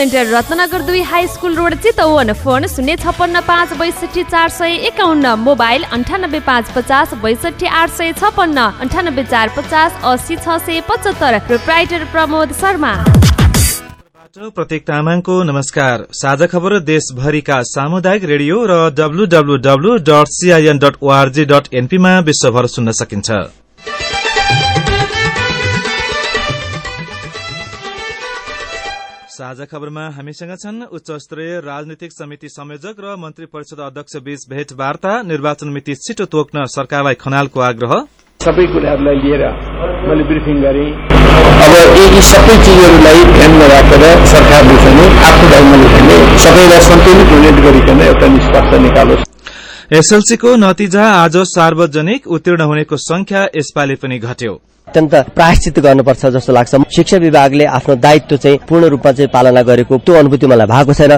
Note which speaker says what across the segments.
Speaker 1: Centre Ratnanagar दुई high school road Chitwan phone शून्य छप्पन्न पाँच बैसठी चार सय एकाउन्न मोबाइल अन्ठानब्बे पाँच पचास बैसठी आठ सय छप्पन्न अन्ठानब्बे चार पचास असी छ सय पचहत्तर प्रोप्राइटर प्रमोद शर्मा।
Speaker 2: प्रत्येक तामाङको नमस्कार। साझा खबर देशभरिका सामुदायिक रेडियो र डब्लूडब्लूडब्लू dot CIN dot org dot एनपीमा विश्वभर सुन्न सकिन्छ। साझा खबरमा हामीसँग छन् उच्च स्तरीय राजनीतिक समिति संयोजक र मन्त्री परिषद अध्यक्ष बीच भेटवार्ता निर्वाचन मिति छिटो तोक्न सरकारलाई खनालको आग्रह।
Speaker 3: सबै कुराहरूलाई लिएर मैले ब्रिफिङ गरेँ। अब यी सबै चिजहरूलाई ध्यानमा राखेर सरकारले चाहिँ आफ्नो भने सबैलाई सन्तुलित युनिट गरिकन एउटा निष्कर्ष निकालोस्।
Speaker 2: एसएलसीको नतिजा आज सार्वजनिक उत्तीर्ण हुनेको संख्या यसपालि पनि घट्यो।
Speaker 4: अत्यन्त प्रायश्चित गर्नुपर्छ जस्तो लाग्छ। शिक्षा विभागले आफ्नो दायित्व चाहिँ पूर्ण रूपमा चाहिँ पालना गरेको त्यो अनुभूति मलाई भएको छैन।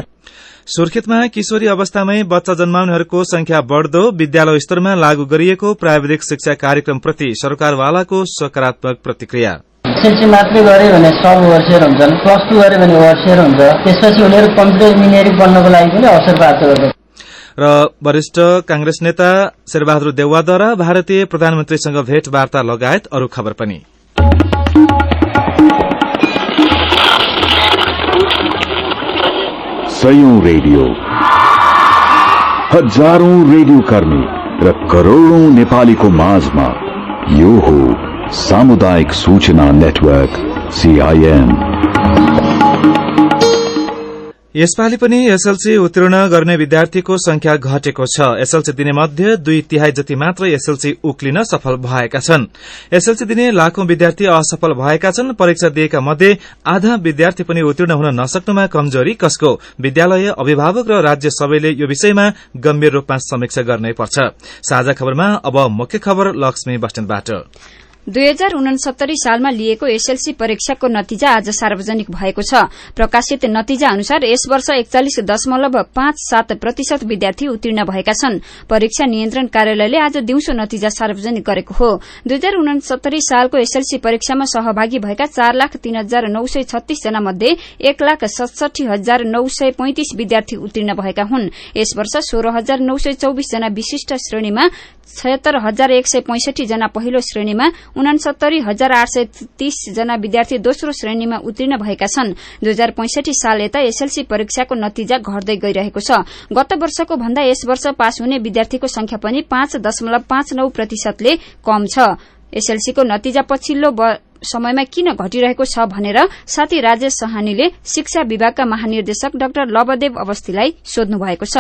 Speaker 2: सुर्खेतमा किशोरी अवस्थामै बच्चा जन्माउनेहरूको संख्या बढ़दो विद्यालय स्तरमा लागू गरिएको प्राविधिक शिक्षा कार्यक्रमप्रति सरकारवालाको सकारात्मक प्रतिक्रिया।
Speaker 5: एसएलसी मात्रै गऱ्यो भने सब ओभरसेयर हुन्छन् प्लस टू गऱ्यो भने ओभरसेयर हुन्छ। त्यसपछि उनीहरू कम्प्युटर इन्जिनियरिङ पढ्नको लागि पनि अवसर प्राप्त गर्छ
Speaker 2: र वरिष्ठ कांग्रेस नेता शेरबहादुर देउवाद्वारा भारतीय प्रधानमन्त्रीसँग भेटवार्ता लगायत अरू खबर पनि।
Speaker 6: रेडियो। हजारौं रेडियो कर्मी र करोड़ौं नेपालीको माझमा यो हो सामुदायिक सूचना नेटवर्क सीआईएन
Speaker 2: यसपालि पनि एसएलसी उत्तीर्ण गर्ने विद्यार्थीको संख्या घटेको छ। एसएलसी दिने मध्ये दुई तिहाई जति मात्र एसएलसी उक्लिन सफल भएका छन्। एसएलसी दिने लाखौं विद्यार्थी असफल भएका छन्। परीक्षा दिएका मध्ये आधा विद्यार्थी पनि उत्तीर्ण हुन नसक्नुमा कमजोरी कसको विद्यालय अभिभावक र राज्य सबैले यो विषयमा गम्भीर रूपमा समीक्षा गर्नै पर्छ।
Speaker 7: दुई हजार उनसत्तरी सालमा लिएको एसएलसी परीक्षाको नतिजा आज सार्वजनिक भएको छ। प्रकाशित नतिजा अनुसार यस वर्ष एकचालिस दशमलव पाँच सात प्रतिशत विद्यार्थी उत्तीर्ण भएका छन्। परीक्षा नियन्त्रण कार्यालयले आज दिउँसो नतिजा सार्वजनिक गरेको हो। दुई हजार उनसत्तरी सालको एसएलसी परीक्षामा सहभागी भएका चार लाख तीन हजार नौ सय छत्तीस जना मध्ये एक लाख सतसठी हजार नौ सय पैंतिस विद्यार्थी उत्तीर्ण भएका हुन्। यस वर्ष सोह्र हजार नौ सय चौविस जना विशिष्ट श्रेणीमा छयत्तर हजार एक सय पैंसठी जना पहिलो श्रेणीमा उनासत्तरी हजार आठ सय तीस जना विद्यार्थी दोस्रो श्रेणीमा उत्तीर्ण भएका छन्। दुई हजार पैंसठी साल यता एसएलसी परीक्षाको नतिजा घट्दै गइरहेको छ। गत वर्षको भन्दा यस वर्ष पास हुने विद्यार्थीको संख्या पनि पाँच दशमलव पाँच नौ प्रतिशतले कम छ। एसएलसीको नतिजा पछिल्लो समयमा किन घटिरहेको छ भनेर साथी राजेश सहानीले शिक्षा विभागका महानिर्देशक डाक्टर लवदेव अवस्थीलाई सोध्नु भएको छ।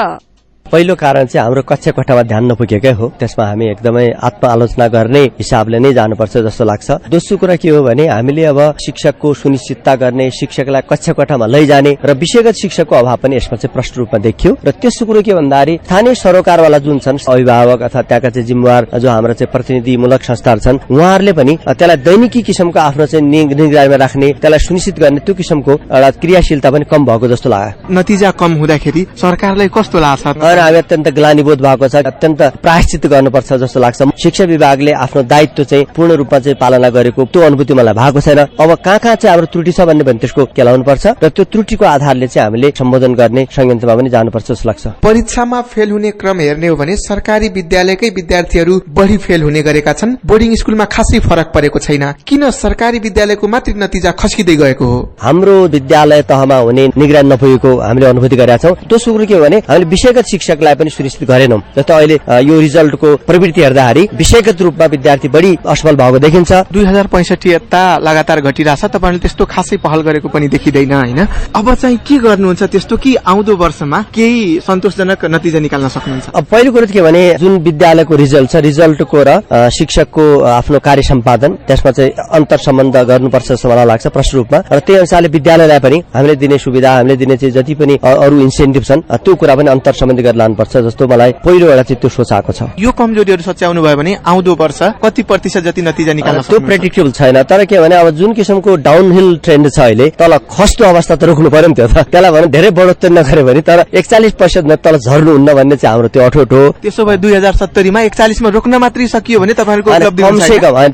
Speaker 4: पहिलो कारण चाहिँ हाम्रो कक्षा कोठामा ध्यान नपुगेकै हो। त्यसमा हामी एकदमै आत्मआलोचना गर्ने हिसाबले नै जानुपर्छ जस्तो लाग्छ। दोस्रो कुरा के हो भने हामीले अब शिक्षकको सुनिश्चितता गर्ने शिक्षकलाई कक्षा कोठामा लैजाने र विषयगत शिक्षकको अभाव पनि यसमा चाहिँ प्रष्ट रूपमा देखियो। र तेस्रो कुरो के भन्दाखेरि स्थानीय सरोकारवाला जुन छन् अभिभावक अथवा त्यहाँका चाहिँ जिम्मेवार जो हाम्रो चाहिँ प्रतिनिधिमूलक संस्थाहरू छन् उहाँहरूले पनि त्यसलाई दैनिकी किसिमको आफ्नो चाहिँ निगरानीमा राख्ने त्यसलाई सुनिश्चित गर्ने त्यो किसिमको एउटा क्रियाशीलता पनि कम भएको जस्तो लाग्यो।
Speaker 8: नतिजा कम हुँदाखेरि सरकारलाई कस्तो लाग्छ?
Speaker 4: हामी अत्यन्त ग्लानीबोध भएको छ अत्यन्त प्रायश्चित गर्नुपर्छ जस्तो लाग्छ। शिक्षा विभागले आफ्नो दायित्व चाहिँ पूर्ण रूपमा चाहिँ पालना गरेको त्यो अनुभूति मलाई भएको छैन। अब कहाँ कहाँ चाहिँ हाम्रो त्रुटि छ भन्ने भने त्यसको केलाउनु पर्छ र त्यो त्रुटिको आधारले चाहिँ हामीले सम्बोधन गर्ने संयन्त्रमा पनि जानुपर्छ जस्तो लाग्छ।
Speaker 8: परीक्षामा फेल हुने क्रम हेर्ने हो भने सरकारी विद्यालयकै विद्यार्थीहरू बढ़ी फेल हुने गरेका छन्। बोर्डिङ स्कूलमा खासै फरक परेको छैन। किन सरकारी विद्यालयको मात्रै नतिजा खस्किँदै गएको हो?
Speaker 4: हाम्रो विद्यालय तहमा हुने निगरानी नपुगेको हामीले अनुभूति गरेका छौँ। दोस्रो कुरो के हो भने हामीले विषयगत शिक्षकलाई पनि सुनिश्चित गरेनौं। जस्तो अहिले यो रिजल्टको प्रवृत्ति हेर्दाखेरि विषयगत रूपमा विद्यार्थी बढ़ी असफल भएको देखिन्छ।
Speaker 8: दुई हजार पैंसठी यता लगातार घटिरहेछ। तपाईँले त्यस्तो खासै पहल गरेको पनि देखिँदैन होइन? अब चाहिँ के गर्नुहुन्छ? त्यस्तो कि आउँदो वर्षमा केही सन्तोषजनक नतिजा निकाल्न सक्नुहुन्छ?
Speaker 4: अब पहिलो कुरो के भने जुन विद्यालयको रिजल्ट छ रिजल्टको र शिक्षकको आफ्नो कार्य सम्पादन त्यसमा चाहिँ अन्तर सम्बन्ध गर्नुपर्छ जस्तो मलाई लाग्छ प्रष्ट रूपमा। र त्यही अनुसारले विद्यालयलाई पनि हामीले दिने सुविधा हामीले दिने चाहिँ जति पनि अरू इन्सेन्टिभ छन् त्यो कुरा पनि अन्तर सम्बन्धी गरेर लानुपर्छ जस्तो मलाई पहिलोबाट चाहिँ त्यो सोच आएको छ।
Speaker 8: यो कमजोरीहरू सच्याउनु भयो भने आउँदो वर्ष कति प्रतिशत जति नतिजा निकाल्न
Speaker 4: त्यो प्रेडिक्टेबल छैन तर के भने अब जुन किसिमको डाउनहिल ट्रेन्ड छ अहिले तल खस्दो अवस्था त रोक्नु पर्यो नि त्यो त। त्यसलाई भने धेरै बढोत्तरी नगरे भने तर एकचालिस प्रतिशत तल झर्नुहुन्न भन्ने चाहिँ हाम्रो त्यो अठोट हो।
Speaker 8: त्यसो भए दुई हजार सत्तरीमा एकचालिसमा रोक्न मात्रै सकियो भने तपाईँहरूको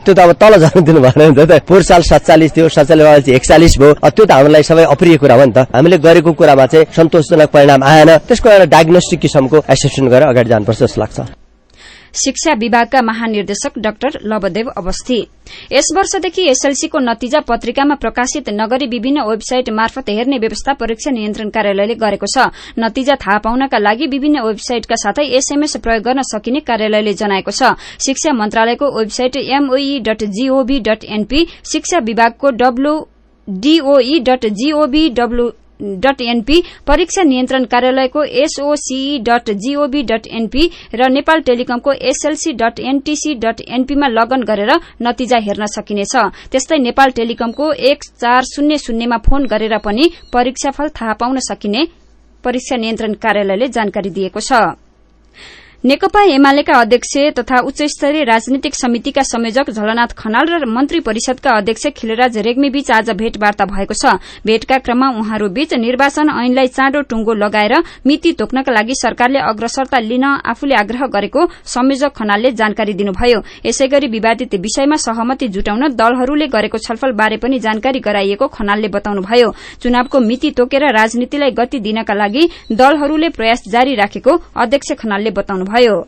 Speaker 4: त्यो त अब तल झर्नु दिनु भएन नि त पोहोर साल सत्तालिस थियो सत्तालिस एकचालिस भयो। त्यो त हामीलाई सबै अप्रिय कुरा हो नि त। हामीले गरेको कुरामा चाहिँ सन्तोषजनक परिणाम आएन। त्यसको एउटा डायग्नोस्टिक किसिमको एसेसमेन्ट गरेर अगाडि जानुपर्छ जस्तो लाग्छ।
Speaker 7: शिक्षा विभागका महानिर्देशक डाक्टर लवदेव अवस्थी। यस वर्षदेखि एसएलसीको नतिजा पत्रिकामा प्रकाशित नगरी विभिन्न वेबसाइट मार्फत हेर्ने व्यवस्था परीक्षा नियन्त्रण कार्यालयले गरेको छ। नतिजा थाहा पाउनका लागि विभिन्न वेबसाइटका साथै एसएमएस प्रयोग गर्न सकिने कार्यालयले जनाएको छ। शिक्षा मन्त्रालयको website MOE dot GOV dot NP शिक्षा विभागको W DOE dot GOV W dot NP परीक्षा नियन्त्रण कार्यालयको SOCE dot GOV dot NP र नेपाल टेलिकमको एसएलसी डट एनटीसी डट एनपीमा लगन गरेर नतिजा हेर्न सकिनेछ। त्यस्तै नेपाल टेलिकमको एक चार शून्य शून्यमा फोन गरेर पनि परीक्षाफल थाहा पाउन सकिने परीक्षा नियन्त्रण कार्यालयले जानकारी दिएको छ। नेकपा एमालेका अध्यक्ष तथा उच्च स्तरीय राजनीतिक समितिका संयोजक झलनाथ खनाल र मन्त्री परिषदका अध्यक्ष खिलराज रेग्मी बीच आज भेटवार्ता भएको छ। भेटका क्रममा उहाँहरू बीच निर्वाचन ऐनलाई चाँडो टुंगो लगाएर मिति तोक्नका लागि सरकारले अग्रसरता लिन आफूले आग्रह गरेको संयोजक खनालले जानकारी दिनुभयो। यसै गरी विवादित विषयमा सहमति जुटाउन दलहरूले गरेको छलफल बारे पनि जानकारी गराइएको खनालले बताउनुभयो। चुनावको मिति तोकेर राजनीतिलाई गति दिनका लागि दलहरूले प्रयास जारी राखेको अध्यक्ष खनालले बताउनुभयो।
Speaker 3: 하여.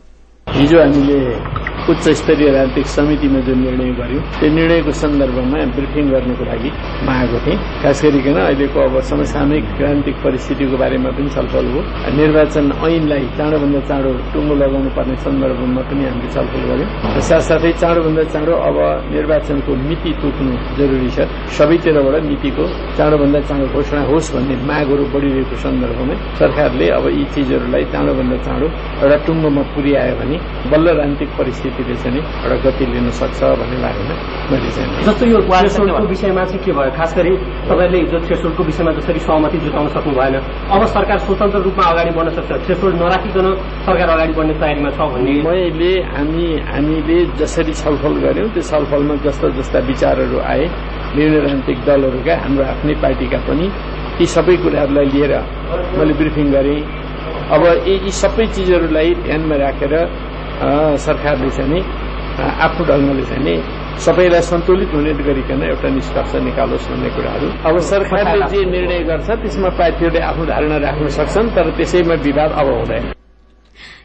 Speaker 3: 이주 안진이 उच्च स्तरीय राजनीतिक समितिमा जुन निर्णय गर्यौं त्यो निर्णयको सन्दर्भमा ब्रिफिङ गर्नको लागि म आएको थिएँ। खास गरिकन अहिलेको अब समसामयिक राजनीतिक परिस्थितिको बारेमा पनि छलफल हो। निर्वाचन ऐनलाई चाँडोभन्दा चाँडो टुङ्गो लगाउनु पर्ने सन्दर्भमा पनि हामीले छलफल गर्यौं। र साथसाथै चाँडोभन्दा चाँडो अब निर्वाचनको मिति तोक्नु जरुरी छ। सबैतिरबाट मितिको चाँडोभन्दा चाँडो घोषणा होस् भन्ने मागहरू बढिरहेको सन्दर्भमा सरकारले अब यी चिजहरूलाई चाँडोभन्दा चाँडो एउटा टुङ्गोमा पुर्यायो भने बल्ल राजनीतिक परिस्थितिले चाहिँ नि एउटा गति लिन सक्छ भन्ने बारेमा मैले चाहिँ
Speaker 9: जस्तो यो थ्रेसोल्डको विषयमा चाहिँ के भयो? खास गरी तपाईँहरूले हिजो थ्रेसोल्डको विषयमा जसरी सहमति जुटाउन सक्नु भएन अब सरकार स्वतन्त्र रूपमा अगाडि बढ्न सक्छ। थ्रेसोल्ड नराखिकन सरकार अगाडि बढ्ने तयारीमा छ भन्ने।
Speaker 3: मैले हामी हामीले जसरी छलफल गर्यौं त्यो छलफलमा जस्ता जस्ता विचारहरू आए। विभिन्न राजनीतिक दलहरूका हाम्रो आफ्नै पार्टीका पनि ती सबै कुराहरूलाई लिएर मैले ब्रिफिङ गरेँ। अब यी यी सबै चिजहरूलाई ध्यानमा राखेर सरकारले चाहिँ नि आफ्नो ढङ्गले चाहिँ नि सबैलाई सन्तुलित हुने गरिकन एउटा निष्कर्ष निकालोस् भन्ने कुराहरू अब सरकारले जे निर्णय गर्छ त्यसमा पार्टीहरूले आफ्नो धारणा राख्न सक्छन् तर त्यसैमा विवाद अब हुँदैन।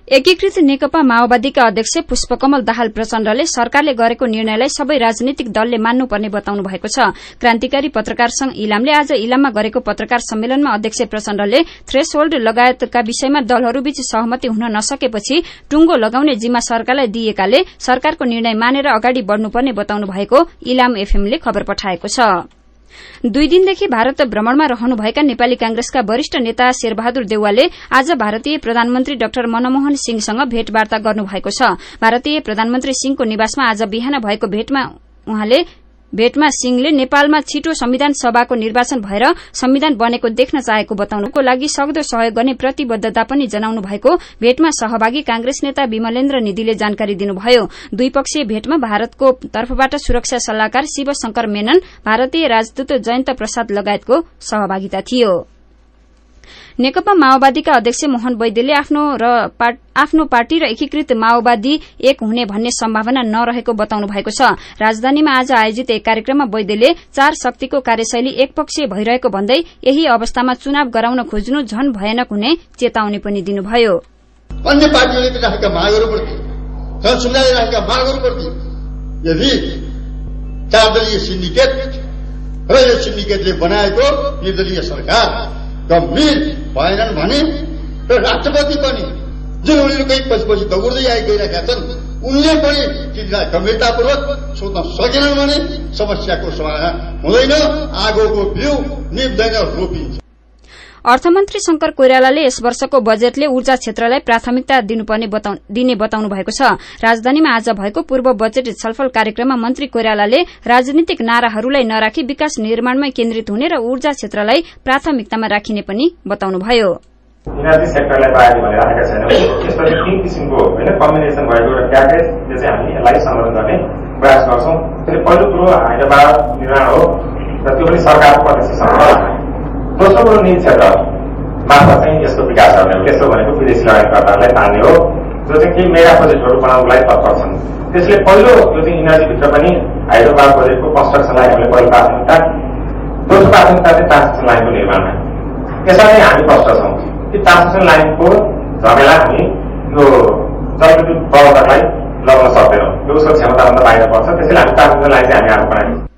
Speaker 7: एकीकृत नेकपा माओवादीका अध्यक्ष पुष्पकमल दाहाल प्रचण्डले सरकारले गरेको निर्णयलाई सबै राजनीतिक दलले मान्नुपर्ने बताउनु भएको छ। क्रान्तिकारी पत्रकार संघ इलामले आज इलाममा गरेको पत्रकार सम्मेलनमा अध्यक्ष प्रचण्डले थ्रेसहोल्ड लगायतका विषयमा दलहरूबीच सहमति हुन नसकेपछि टुंगो लगाउने जिम्मा सरकारलाई दिएकाले सरकारको निर्णय मानेर अगाडि बढ़नुपर्ने बताउनु भएको इलाम एफएमले खबर पठाएको छ। दुई दिनदेखि भारत भ्रमणमा रहनुभएका नेपाली कांग्रेसका वरिष्ठ नेता शेरबहादुर देउवाले आज भारतीय प्रधानमन्त्री डाक्टर मनमोहन सिंहसँग भेटवार्ता गर्नुभएको छ। भारतीय प्रधानमन्त्री सिंहको निवासमा आज बिहान भएको भेटमा उहाँले भेटमा सिंहले नेपालमा छिटो संविधान सभाको निर्वाचन भएर संविधान बनेको देख्न चाहेको बताउनुको लागि सक्दो सहयोग गर्ने प्रतिबद्धता पनि जनाउनु भएको भेटमा सहभागी कांग्रेस नेता विमलेन्द्र निधिले जानकारी दिनुभयो। द्विपक्षीय भेटमा भारतको तर्फबाट सुरक्षा सल्लाहकार शिव शंकर मेनन भारतीय राजदूत जयन्त प्रसाद लगायतको सहभागिता थियो। नेकपा माओवादीका अध्यक्ष मोहन वैद्यले आफ्नो र आफ्नो पार्टी र एकीकृत माओवादी एक हुने भन्ने सम्भावना नरहेको बताउनु भएको छ। राजधानीमा आज आयोजित एक कार्यक्रममा वैद्यले चार शक्तिको कार्यशैली एकपक्षीय भइरहेको भन्दै यही अवस्थामा चुनाव गराउन खोज्नु झन भयानक हुने चेतावनी पनि दिनुभयो।
Speaker 10: र यो सिन्डिकेटले बनाएको निर्दलीय सरकार गम्भीर भएनन् भने र राष्ट्रपति पनि जुन उनीहरूकै पछि पछि दगुर्दै आइ गइरहेका छन् उनले पनि तिनीलाई गम्भीरतापूर्वक सोध्न सकेनन् भने समस्याको समाधान हुँदैन आगोको बिउ निप्दैन रोपिन्छ।
Speaker 7: अर्थमन्त्री शंकर कोइरालाले यस वर्षको बजेटले ऊर्जा क्षेत्रलाई प्राथमिकता दिने बताउनु भएको छ। राजधानीमा आज भएको पूर्व बजेट छलफल कार्यक्रममा मन्त्री कोइरालाले राजनीतिक नाराहरूलाई नराखी विकास निर्माणमै केन्द्रित हुने र ऊर्जा क्षेत्रलाई प्राथमिकतामा राखिने पनि बताउनुभयो।
Speaker 11: इनर्जी सेक्टरलाई बाहिर भने राखेका छैनौँ। यसपछि तिन किसिमको होइन कम्बिनेसन भएको एउटा प्याकेज त्यो चाहिँ हामी यसलाई समाधान गर्ने प्रयास गर्छौँ। पहिलो कुरो हाइड्रोबार निर्माण हो र त्यो पनि सरकारको प्रत्यक्ष दोस्रो कुरो निजी क्षेत्र मार्फत चाहिँ यसको विकास गर्ने हो त्यसो भनेको विदेशी लगानीकर्ताहरूलाई तान्ने हो जो चाहिँ केही मेगा प्रोजेक्टहरू बनाउनको लागि तत्पर छन् त्यसले पहिलो यो चाहिँ इनर्जीभित्र पनि हाइड्रो पावर प्रोजेक्टको कन्स्ट्रक्सनलाई हामीले पहिलो प्राथमिकता दोस्रो प्राथमिकता चाहिँ ट्रान्समिसन लाइनको निर्माण यसरी हामी कष्ट छौँ कि ट्रान्समिसन लाइनको झमेला हामी यो जलविद्युत प्रवर्तकलाई लगाउन सक्दैनौँ यो उसको क्षमताभन्दा बाहिर पर्छ त्यसैले हामी ट्रान्समिसन लाइन चाहिँ हामी आफू बनायौँ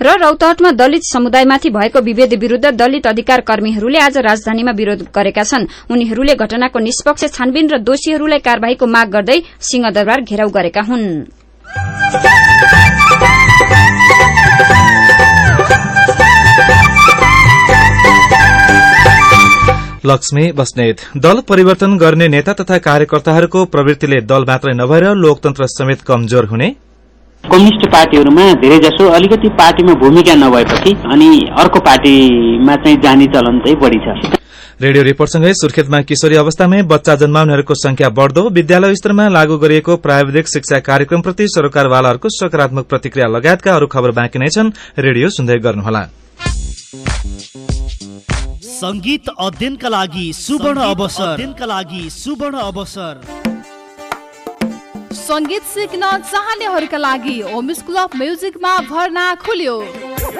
Speaker 7: र रौतहटमा दलित समुदायमाथि भएको विभेद विरूद्ध दलित अधिकार कर्मीहरूले आज राजधानीमा विरोध गरेका छन्। उनीहरूले घटनाको निष्पक्ष छानबिन र दोषीहरूलाई कार्यवाहीको माग गर्दै सिंहदरबार घेराउ गरेका हुन्।
Speaker 2: लक्ष्मी बस्नेत। दल परिवर्तन गर्ने नेता तथा कार्यकर्ताहरूको प्रवृत्तिले दल मात्रै नभएर लोकतन्त्र समेत कमजोर हुने
Speaker 12: कम्युनिस्ट पार्टीहरूमा धेरै जसो अलिकति पार्टीमा भूमिका नभएपछि अनि अर्को पार्टीमा चाहिँ जाने चलन चाहिँ बढ़ी छ।
Speaker 2: रेडियो रिपोर्टसँगै सुर्खेतमा किशोरी अवस्थामै बच्चा जन्माउनेहरूको संख्या बढ़दो विद्यालय स्तरमा लागू गरिएको प्राविधिक शिक्षा कार्यक्रमप्रति सरकारवालाहरूको सकारात्मक प्रतिक्रिया लगायतका अरू खबर बाँकी नै छन्। रेडियो सुन्दै गर्नुहोला।
Speaker 13: संगीत अध्ययनका लागि सुवर्ण अवसर। अध्ययनका लागि सुवर्ण अवसर।
Speaker 14: सङ्गीत सिक्न चाहनेहरूका लागि होम स्कुल अफ म्युजिकमा भर्ना खुल्यो।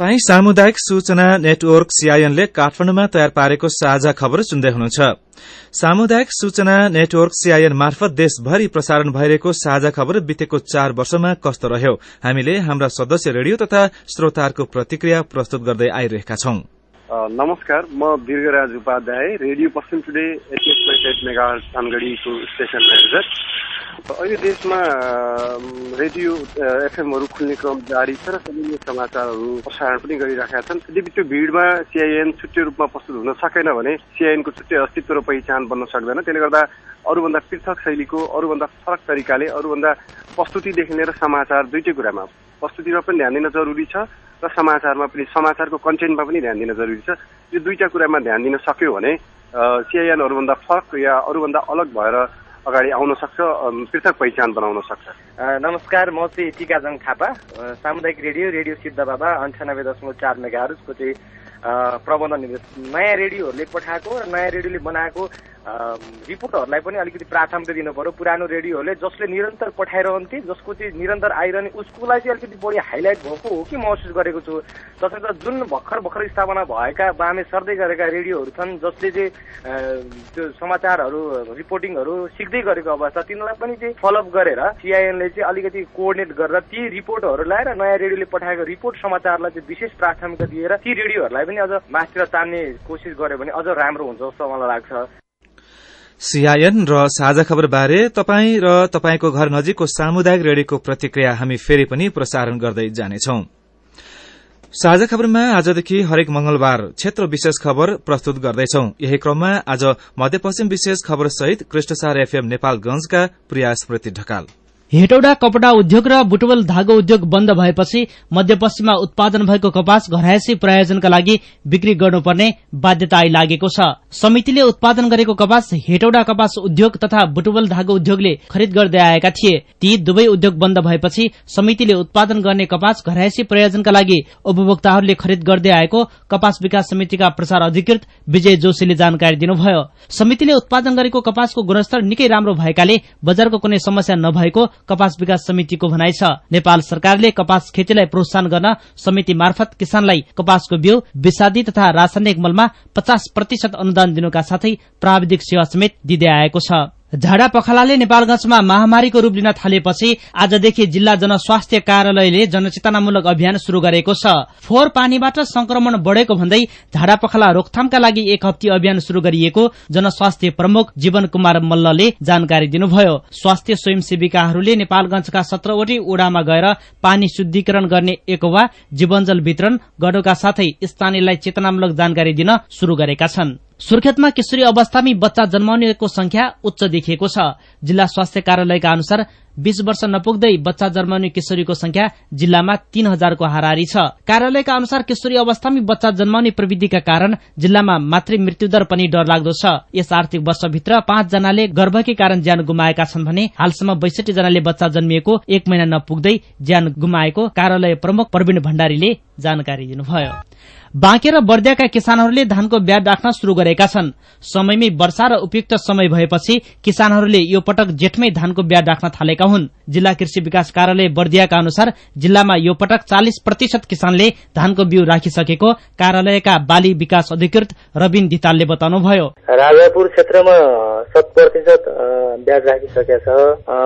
Speaker 2: तपाईँ सामुदायिक सूचना नेटवर्क सीआईएनले काठमाडौँमा तयार पारेको साझा खबर सुन्दै हुनुहुन्छ। सामुदायिक सूचना नेटवर्क सीआईएन मार्फत देशभरि प्रसारण भइरहेको साझा खबर बितेको चार वर्षमा कस्तो रह्यो? हामीले हाम्रा सदस्य रेडियो तथा श्रोताहरूको प्रतिक्रिया प्रस्तुत गर्दै आइरहेका छौं।
Speaker 15: नमस्कार म Birgaraj Upadhyay radio Paschim today mega सानगढीको station manager. अहिले देशमा रेडियो एफएमहरू खुल्ने क्रम जारी छ र सबैले समाचारहरू प्रसारण पनि गरिरहेका छन्। यदि त्यो भिडमा सिआइएन छुट्टै रूपमा प्रस्तुत हुन सकेन भने सिआइएनको छुट्टै अस्तित्व र पहिचान बन्न सक्दैन। त्यसले गर्दा अरूभन्दा पृथक शैलीको अरूभन्दा फरक तरिकाले अरूभन्दा प्रस्तुतिदेखि लिएर समाचार दुइटै कुरामा प्रस्तुतिमा पनि ध्यान दिन जरुरी छ र समाचारमा पनि समाचारको कन्टेन्टमा पनि ध्यान दिन जरुरी छ। यो दुईटा कुरामा ध्यान दिन सक्यो भने सिआइएनहरूभन्दा फरक या अरूभन्दा अलग भएर अगाडि आउन सक्छ पृथक पहिचान बनाउन सक्छ।
Speaker 16: नमस्कार म चाहिँ टिकाजङ थापा। सामुदायिक रेडियो रेडियो सिद्ध बाबा अन्ठानब्बे दशमलव चार मेगाहरूको चाहिँ प्रबन्ध निर्देश नयाँ रेडियोहरूले पठाएको र नयाँ रेडियोले बनाएको रिपोर्टहरूलाई पनि अलिकति प्राथमिकता दिनु पर्यो पुरानो रेडियोहरूले जसले निरन्तर पठाइरहन्थे जसको चाहिँ निरन्तर आइरहने उसकोलाई चाहिँ अलिकति बढी हाइलाइट भएको हो कि महसुस गरेको छु। तसर्थ जुन भर्खर भर्खर स्थापना भएका बामे सर्दै गरेका रेडियोहरू छन् जसले चाहिँ त्यो समाचारहरू रिपोर्टिङहरू सिक्दै गरेको अवस्था तिनीहरूलाई पनि चाहिँ फलोअप गरेर सिआइएनले चाहिँ अलिकति कोअर्डिनेट गरेर ती रिपोर्टहरूलाई र नयाँ रेडियोले पठाएको रिपोर्ट समाचारलाई चाहिँ विशेष प्राथमिकता दिएर ती रेडियोहरूलाई पनि अझ माथितिर तान्ने कोसिस गर्यो भने अझ राम्रो हुन्छ जस्तो मलाई लाग्छ।
Speaker 2: सीआईएन र साझा खबर बारे तपाई र तपाईको घर नजिकको सामुदायिक रेडियोको प्रतिक्रिया हामी फेरि पनि प्रसारण गर्दै जानेछौं। साझा खबरमा आजदेखि हरेक मंगलबार क्षेत्र विशेष खबर प्रस्तुत गर्दैछौ। यही क्रममा आज मध्यपश्चिम विशेष खबर सहित कृष्णसार एफएम नेपालगंजका प्रिया स्मृति ढकाल।
Speaker 17: हेटौडा कपड़ा उद्योग र बुटवल धागो उद्योग बन्द भएपछि मध्यपश्चिममा उत्पादन भएको कपास घरायसी प्रयोजनका लागि बिक्री गर्नुपर्ने बाध्यता आइलागेको छ। समितिले उत्पादन गरेको कपास हेटौडा कपास उद्योग तथा बुटवल धागो उद्योगले खरिद गर्दै आएका थिए। ती दुवै उद्योग बन्द भएपछि समितिले उत्पादन गर्ने कपास घरायसी प्रयोजनका लागि उपभोक्ताहरूले खरिद गर्दै आएको कपास विकास समितिका प्रचार अधिकृत विजय जोशीले जानकारी दिनुभयो। समितिले उत्पादन गरेको कपासको गुणस्तर निकै राम्रो भएकाले बजारको कुनै समस्या नभएको कपास विकास समितिको भनाइ छ। नेपाल सरकारले कपास खेतीलाई प्रोत्साहन गर्न समिति मार्फत किसानलाई कपासको बिउ विषादी तथा रासायनिक मलमा पचास प्रतिशत अनुदान दिनुका साथै प्राविधिक सेवा समेत दिँदै आएको छ। झाडा पखालाले नेपालगंजमा महामारीको रूप लिन थालेपछि आजदेखि जिल्ला जनस्वास्थ्य कार्यालयले जनचेतनामूलक अभियान शुरू गरेको छ। फोहोर पानीबाट संक्रमण बढ़ेको भन्दै झाडा पखाला रोकथामका लागि एक हप्ती अभियान शुरू गरिएको जनस्वास्थ्य प्रमुख जीवन कुमार मल्लले जानकारी दिनुभयो। स्वास्थ्य स्वयंसेविकाहरूले नेपालगंजका सत्रवटै ओडामा गएर पानी शुद्धिकरण गर्ने एकवा जीवनजल वितरण गर्नुका साथै स्थानीयलाई चेतनामूलक जानकारी दिन शुरू गरेका छनृ। सुर्खेतमा किशोरी अवस्थामै बच्चा जन्माउनेको संख्या उच्च देखिएको छ। जिल्ला स्वास्थ्य कार्यालयका अनुसार बीस वर्ष नपुग्दै बच्चा जन्माउने किशोरीको संख्या जिल्लामा तीन हजारको हाराहारी छ। कार्यालयका अनुसार किशोरी अवस्थामै बच्चा जन्माउने प्रविधिका कारण जिल्लामा मातृ मृत्युदर पनि डरलाग्दो छ। यस आर्थिक वर्षभित्र पाँच जनाले गर्भकै कारण ज्यान गुमाएका छन् भने हालसम्म बैसठी जनाले बच्चा जन्मिएको एक महिना नपुग्दै ज्यान गुमाएको कार्यालय प्रमुख प्रवीण भण्डारीले जानकारी दिनुभयो। बाँके र बर्दियाका किसानहरूले धानको ब्याज राख्न शुरू गरेका छन्। समयमै वर्षा र उपयुक्त समय भएपछि किसानहरूले यो पटक जेठमै धानको ब्याज राख्न थालेका हुन्। जिल्ला कृषि विकास कार्यालय बर्दियाका अनुसार जिल्लामा यो पटक चालिस प्रतिशत किसानले धानको बिउ राखिसकेको कार्यालयका बाली विकास अधिकृत रविन धितालले बताउनुभयो।
Speaker 18: राजापुर क्षेत्रमा शत प्रतिशत ब्याज राखिसकेका छ।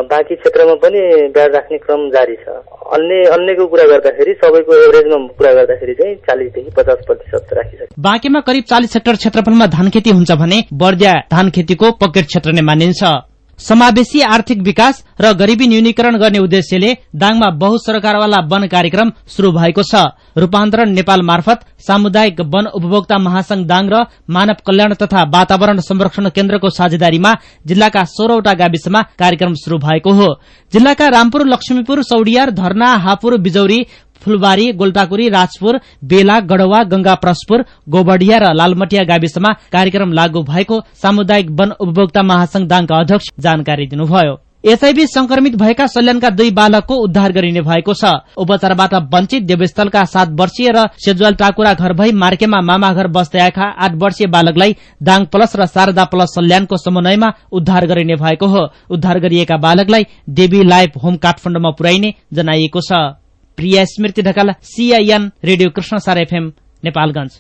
Speaker 18: बाँकी क्षेत्रमा पनि ब्याज राख्ने क्रम जारी छ। अन्य अन्यको कुरा गर्दाखेरि सबैको एभरेजमा कुरा गर्दाखेरि चाहिँ चालिसदेखि पचास प्रतिशत राखिसके
Speaker 17: बाँकीमा करिब चालिस हेक्टर क्षेत्रफलमा धान खेती हुन्छ भने बर्दिया धान खेतीको पकेट क्षेत्र नै मानिन्छ। समावेशी आर्थिक विकास र गरीबी न्यूनीकरण गर्ने उद्देश्यले दाङमा बहु सरकारवाला वन कार्यक्रम शुरू भएको छ। रूपान्तरण नेपाल मार्फत सामुदायिक वन उपभोक्ता महासंघ दाङ र मानव कल्याण तथा वातावरण संरक्षण केन्द्रको साझेदारीमा जिल्लाका सोह्रवटा गाविसमा कार्यक्रम शुरू भएको हो। जिल्लाका रामपुर लक्ष्मीपुर सौडियार धर्ना हापुर बिजौरी फुलबारी गोल्टाकुरी राजपुर बेला गढ़वा गंगा प्रसपुर गोबडिया र लालमटिया गाविसमा कार्यक्रम लागू भएको सामुदायिक वन उपभोक्ता महासंघ दाङका अध्यक्ष जानकारी दिनुभयो। एसआईबी संक्रमित भएका सल्यानका दुई बालकको उद्धार गरिने भएको छ। उपचारबाट वञ्चित देवस्थलका सात वर्षीय र सेजुवाल टाकुरा घर भई मार्केमा मामा घर बस्दै आएका आठ वर्षीय बालकलाई दाङ प्लस र शारदा प्लस सल्यानको समन्वयमा उद्धार गरिने भएको हो। उद्धार गरिएका बालकलाई देवी लाइफ होम काठमाडौँमा पुर्याइने जनाइएको छ। Priya Smriti Dhakal CIN radio Krishnasar FM Nepalgunj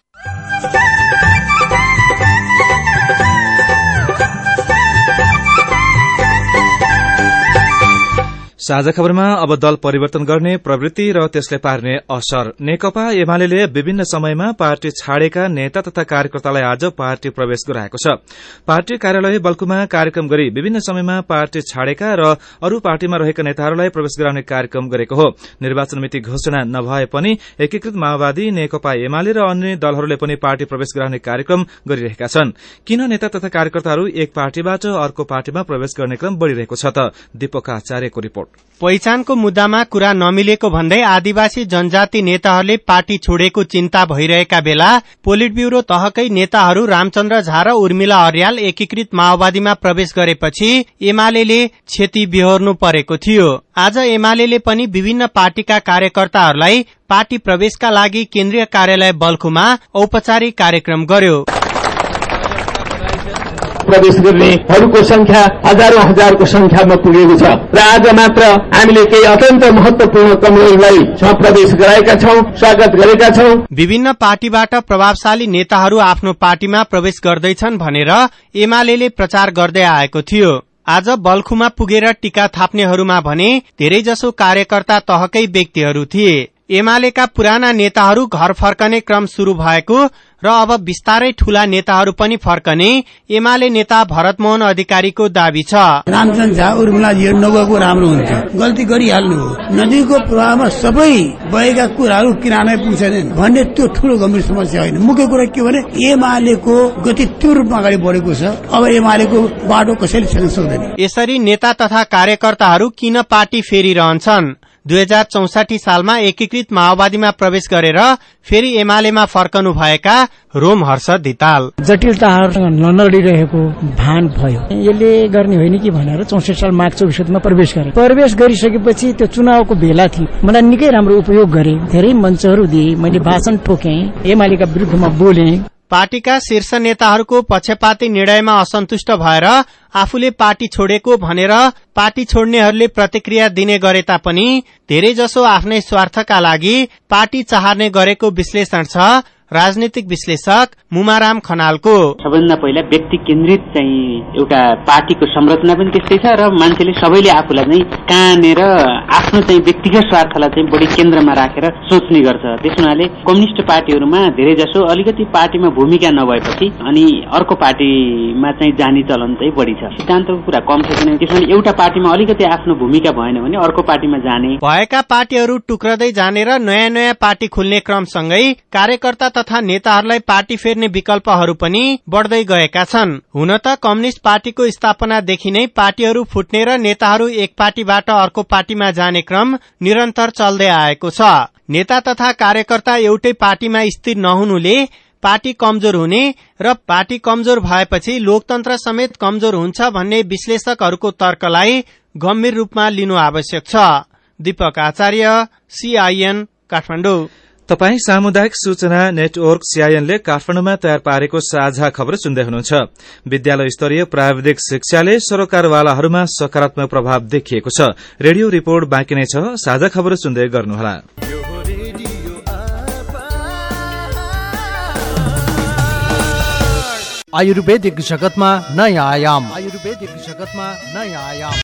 Speaker 2: साझा खबरमा अब दल परिवर्तन गर्ने प्रवृत्ति र त्यसले पार्ने असर। नेकपा एमाले विभिन्न समयमा पार्टी छाडेका नेता तथा कार्यकर्तालाई आज पार्टी प्रवेश गराएको छ। पार्टी कार्यालय बल्कुमा कार्यक्रम गरी विभिन्न समयमा पार्टी छाडेका र अरू पार्टीमा रहेका नेताहरूलाई प्रवेश गराउने कार्यक्रम गरेको हो। निर्वाचन मिति घोषणा नभए पनि एकीकृत माओवादी नेकपा एमाले र अन्य दलहरूले पनि पार्टी प्रवेश गराउने कार्यक्रम गरिरहेका छन्। किन नेता तथा कार्यकर्ताहरू एक पार्टीबाट अर्को पार्टीमा प्रवेश गर्ने क्रम बढ़िरहेको छ त? दीपक आचार्यको रिपोर्ट।
Speaker 19: पहिचानको मुद्दामा कुरा नमिलेको भन्दै आदिवासी जनजाति नेताहरूले पार्टी छोडेको चिन्ता भइरहेका बेला पोलिट ब्यूरो तहकै नेताहरू रामचन्द्र झा र उर्मिला अर्याल एकीकृत माओवादीमा प्रवेश गरेपछि एमाले क्षति बिहोर्नु परेको थियो। आज एमाले पनि विभिन्न पार्टीका कार्यकर्ताहरूलाई पार्टी प्रवेशका लागि केन्द्रीय कार्यालय बल्खुमा औपचारिक कार्यक्रम गर्यो।
Speaker 3: प्रवेश गर्नेहरूको संख्या हजारौं हजारको संख्यामा पुगेको छ। र आज मात्र हामीले केही अत्यन्त महत्वपूर्ण कमजोरीलाई प्रवेश गराएका छौं स्वागत गरेका छौं।
Speaker 19: विभिन्न पार्टीबाट प्रभावशाली नेताहरू आफ्नो पार्टीमा प्रवेश गर्दैछन् भनेर एमाले प्रचार गर्दै आएको थियो। आज बल्खुमा पुगेर टीका थाप्नेहरूमा भने धेरैजसो कार्यकर्ता तहकै व्यक्तिहरू थिए। एमालेका पुराना नेताहरू घर फर्कने क्रम शुरू भएको र अब बिस्तारै ठूला नेताहरू पनि फर्कने एमाले नेता भरतमोहन अधिकारीको दावी छ।
Speaker 20: रामचन्द्र झा उर्मिलाजीहरू नगएको राम्रो हुन्थ्यो गल्ती गरिहाल्नु हो। नदीको प्रवाहमा सबै भएका कुराहरू किनारै पुग्छन्। भन्ने त्यो ठूलो गम्भीर समस्या होइन। मुख्य कुरा के भने एमालेको गति तीव्र रूपमा अगाडि बढेको छ। अब एमालेको बाटो कसैले सक्दैन।
Speaker 19: यसरी नेता तथा कार्यकर्ताहरू किन पार्टी फेरिरहन्छन्? दुई हजार चौसाठी सालमा एकीकृत माओवादीमा प्रवेश गरेर फेरि एमालेमा फर्कनु भएका रोम हर्ष धिताल
Speaker 21: जटिलताहरूसँग नलडिरहेको भान भयो। यसले गर्ने होइन कि भनेर चौसठी साल माघ चौबिस प्रवेश गरे। प्रवेश गरिसकेपछि त्यो चुनावको भेला थियो। मलाई निकै राम्रो उपयोग गरे। धेरै मञ्चहरू दिए। मैले भाषण ठोके। एमालेका विरुद्धमा बोले।
Speaker 19: पार्टीका शीर्ष नेताहरूको पक्षपाती निर्णयमा असन्तुष्ट भएर आफूले पार्टी छोडेको भनेर पार्टी छोड्नेहरूले प्रतिक्रिया दिने गरे तापनि धेरैजसो आफ्नै स्वार्थका लागि पार्टी चाहने गरेको विश्लेषण छ। राजनीतिक विश्लेषक मुमाराम खनालको।
Speaker 12: सबैभन्दा पहिला व्यक्ति केन्द्रित चाहिँ एउटा पार्टीको संरचना पनि त्यस्तै छ र मान्छेले सबैले आफूलाई चाहिँ कहाँनिर आफ्नो चाहिँ व्यक्तिगत स्वार्थलाई चाहिँ बढी केन्द्रमा राखेर सोच्ने गर्छ। त्यस हुनाले कम्युनिष्ट पार्टीहरूमा धेरै जसो अलिकति पार्टीमा भूमिका नभएपछि अनि अर्को पार्टीमा चाहिँ जाने चलन चाहिँ बढी छ। सिद्धान्तको कुरा कम छ किनभने त्यसमा एउटा पार्टीमा अलिकति आफ्नो भूमिका भएन भने अर्को पार्टीमा जाने।
Speaker 19: भएका पार्टीहरू टुक्रदै जाने र नयाँ नयाँ पार्टी खुल्ने क्रमसँगै कार्यकर्ता तथा नेताहरूलाई पार्टी फेर्ने विकल्पहरू पनि बढ़दै गएका छन्। हुन त कम्युनिष्ट पार्टीको स्थापनादेखि नै पार्टीहरू फुट्ने र नेताहरू एक पार्टीबाट अर्को पार्टीमा जाने क्रम निरन्तर चल्दै आएको छ। नेता तथा कार्यकर्ता एउटै पार्टीमा स्थिर नहुनुले पार्टी कमजोर हुने र पार्टी कमजोर भएपछि लोकतन्त्र समेत कमजोर हुन्छ भन्ने विश्लेषकहरूको तर्कलाई गम्भीर रूपमा लिनु आवश्यक छ। दीपक आचार्य सीआईएन काठमाडौँ।
Speaker 2: तपाई सामुदायिक सूचना नेटवर्क सीआईएनले काठमाडौँमा तयार पारेको साझा खबर सुन्दै हुनुहुन्छ। विद्यालय स्तरीय प्राविधिक शिक्षाले सरोकारवालाहरूमा सकारात्मक प्रभाव देखिएको छ। रेडियो रिपोर्ट बाँकी नै छ। साझा खबर सुन्दै गर्नुहोला।
Speaker 22: आयुर्वेदिक जगतमा नयाँ आयाम। आयुर्वेदिक जगतमा नयाँ आयाम।